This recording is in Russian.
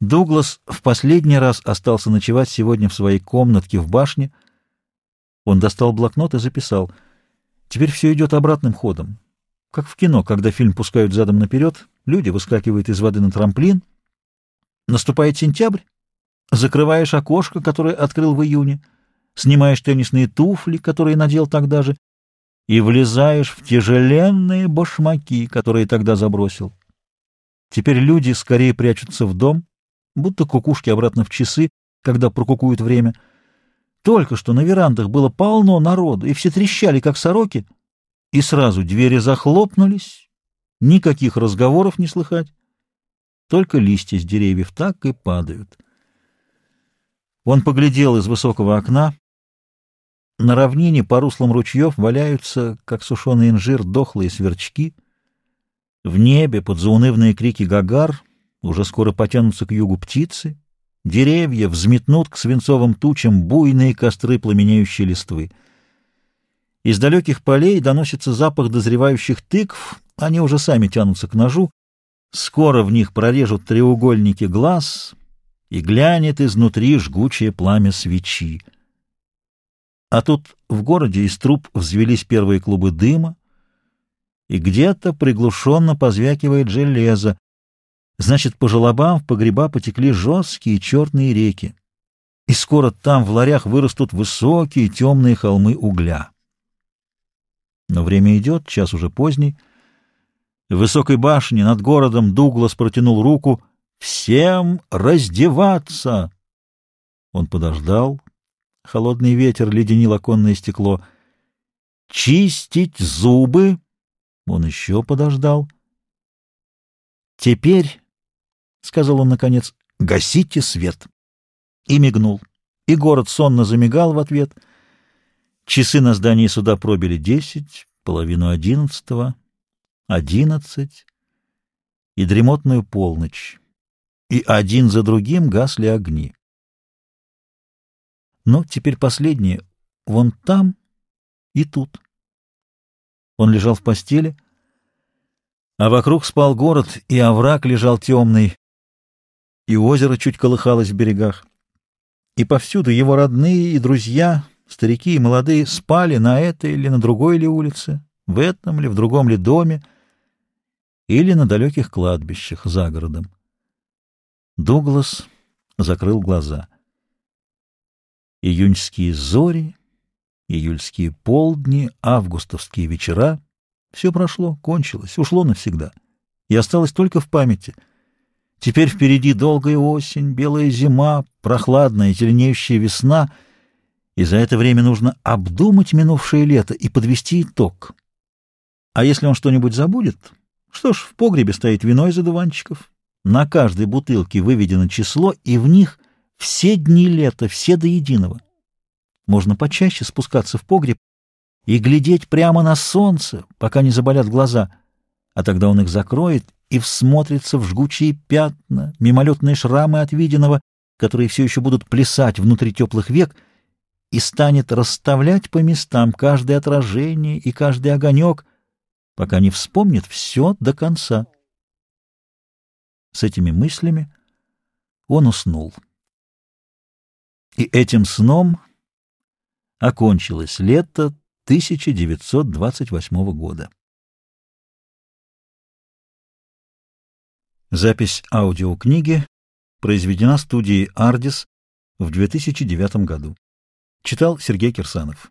Дуглас в последний раз остался ночевать сегодня в своей комнатке в башне. Он достал блокнот и записал. Теперь все идет обратным ходом. Как в кино, когда фильм пускают задом наперед, люди выскакивают из воды на трамплин. Наступает сентябрь, закрываешь окошко, которое открыл в июне, снимаешь теннисные туфли, которые надел тогда же, и влезаешь в тяжеленные башмаки, которые тогда забросил. Теперь люди скорее прячутся в дом, будто кукушки обратно в часы, когда прокукуют время. Только что на верандах было полно народу, и все трещали, как сороки, и сразу двери захлопнулись, никаких разговоров не слыхать, только листья с деревьев так и падают. Он поглядел из высокого окна. На равнине по руслам ручьев валяются, как сушеный инжир, дохлые сверчки. В небе под заунывные крики гагар уже скоро потянутся к югу птицы, деревья взметнут к свинцовым тучам буйные костры пламенеющей листвы. Из далеких полей доносится запах дозревающих тыкв, они уже сами тянутся к ножу, скоро в них прорежут треугольники глаз, и глянет изнутри жгучее пламя свечи. А тут в городе из труб взвелись первые клубы дыма, и где-то приглушенно позвякивает железо, Значит, по желобам в погреба потекли жесткие черные реки, и скоро там в ларях вырастут высокие темные холмы угля. Но время идет, час уже поздний. В высокой башне над городом Дуглас протянул руку. «Всем раздеваться!» Он подождал. Холодный ветер леденил оконное стекло. «Чистить зубы!» Он еще подождал. «Теперь — сказал он наконец, — гасите свет. И мигнул. И город сонно замигал в ответ. Часы на здании суда пробили десять, половину одиннадцатого, одиннадцать и дремотную полночь. И один за другим гасли огни. Но теперь последние вон там и тут. Он лежал в постели, а вокруг спал город, и овраг лежал темный, и озеро чуть колыхалось в берегах. И повсюду его родные и друзья, старики и молодые, спали на этой или на другой ли улице, в этом ли, в другом ли доме, или на далеких кладбищах за городом. Дуглас закрыл глаза. Июньские зори, июльские полдни, августовские вечера — все прошло, кончилось, ушло навсегда. И осталось только в памяти — Теперь впереди долгая осень, белая зима, прохладная, зеленеющая весна, и за это время нужно обдумать минувшее лето и подвести итог. А если он что-нибудь забудет, что ж, в погребе стоит вино из одуванчиков, на каждой бутылке выведено число, и в них все дни лета, все до единого. Можно почаще спускаться в погреб и глядеть прямо на солнце, пока не заболят глаза, а тогда он их закроет и всмотрится в жгучие пятна, мимолетные шрамы от виденного, которые все еще будут плясать внутри теплых век, и станет расставлять по местам каждое отражение и каждый огонек, пока не вспомнит все до конца. С этими мыслями он уснул. И этим сном окончилось лето 1928 года. Запись аудиокниги произведена студией «Ардис» в 2009 году. Читал Сергей Кирсанов.